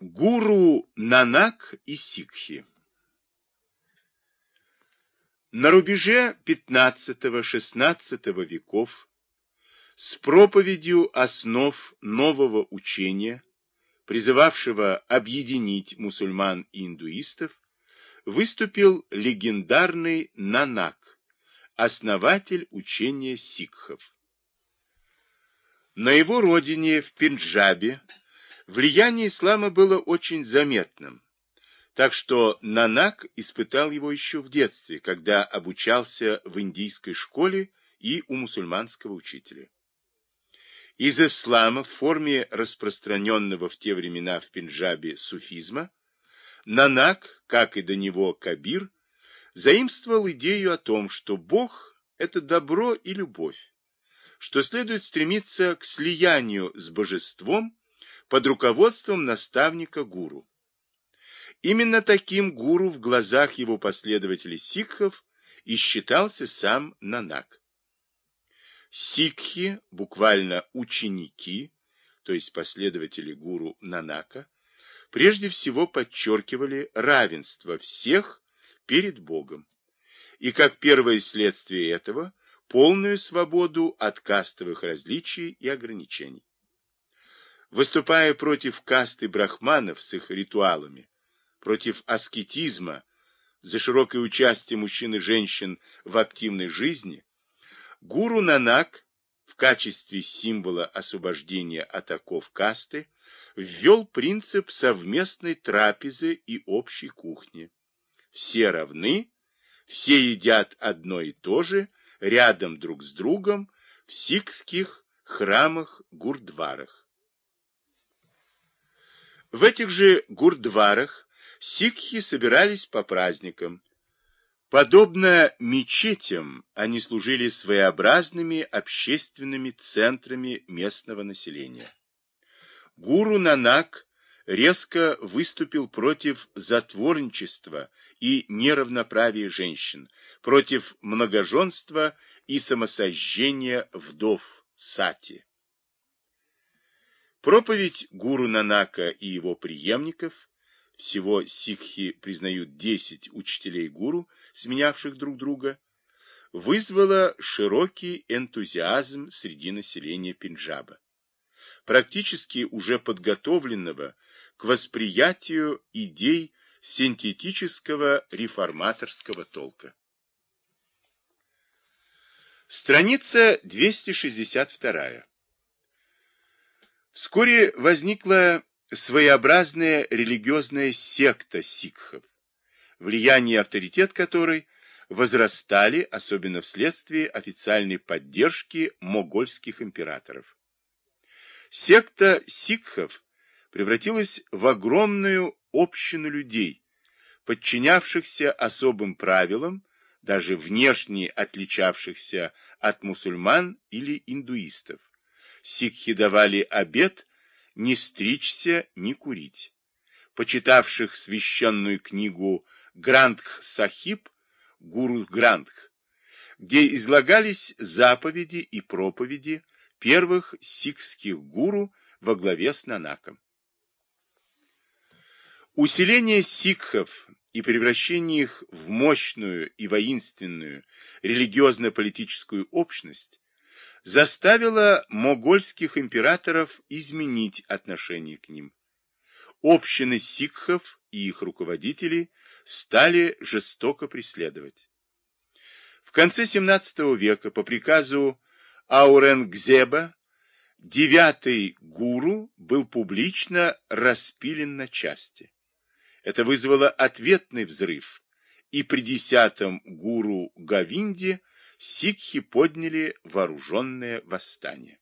Гуру Нанак и Сикхи На рубеже XV-XVI веков с проповедью основ нового учения, призывавшего объединить мусульман и индуистов, выступил легендарный Нанак, основатель учения сикхов. На его родине, в Пенджабе, влияние ислама было очень заметным, так что Нанак испытал его еще в детстве, когда обучался в индийской школе и у мусульманского учителя. Из ислама в форме распространенного в те времена в Пенджабе суфизма, Нанак, как и до него Кабир, заимствовал идею о том, что Бог – это добро и любовь, что следует стремиться к слиянию с божеством под руководством наставника гуру. Именно таким гуру в глазах его последователей сикхов и считался сам Нанак. Сикхи, буквально ученики, то есть последователи гуру Нанака, прежде всего подчеркивали равенство всех перед Богом. И как первое следствие этого полную свободу от кастовых различий и ограничений. Выступая против касты брахманов с их ритуалами, против аскетизма, за широкое участие мужчин и женщин в активной жизни, гуру Нанак в качестве символа освобождения от оков касты ввел принцип совместной трапезы и общей кухни. Все равны, все едят одно и то же, рядом друг с другом в сикхских храмах-гурдварах. В этих же гурдварах сикхи собирались по праздникам. Подобно мечетям, они служили своеобразными общественными центрами местного населения. Гуру Нанак резко выступил против затворничества и неравноправия женщин, против многоженства и самосожжения вдов сати. Проповедь гуру Нанака и его преемников, всего сикхи признают 10 учителей гуру, сменявших друг друга, вызвала широкий энтузиазм среди населения Пенджаба, практически уже подготовленного к восприятию идей синтетического реформаторского толка. Страница 262. Вскоре возникла своеобразная религиозная секта сикхов, влияние и авторитет которой возрастали, особенно вследствие официальной поддержки могольских императоров. Секта сикхов превратилась в огромную общину людей, подчинявшихся особым правилам, даже внешне отличавшихся от мусульман или индуистов. Сикхи давали обет не стричься, не курить. Почитавших священную книгу Грандх Сахиб, Гуру Грандх, где излагались заповеди и проповеди первых сикхских гуру во главе с Нанаком. Усиление сикхов и превращение их в мощную и воинственную религиозно-политическую общность заставило могольских императоров изменить отношение к ним. Общины сикхов и их руководители стали жестоко преследовать. В конце XVII века по приказу Ауренгзеба девятый гуру был публично распилен на части. Это вызвало ответный взрыв, и при десятом гуру Гавинде сикхи подняли вооруженное восстание.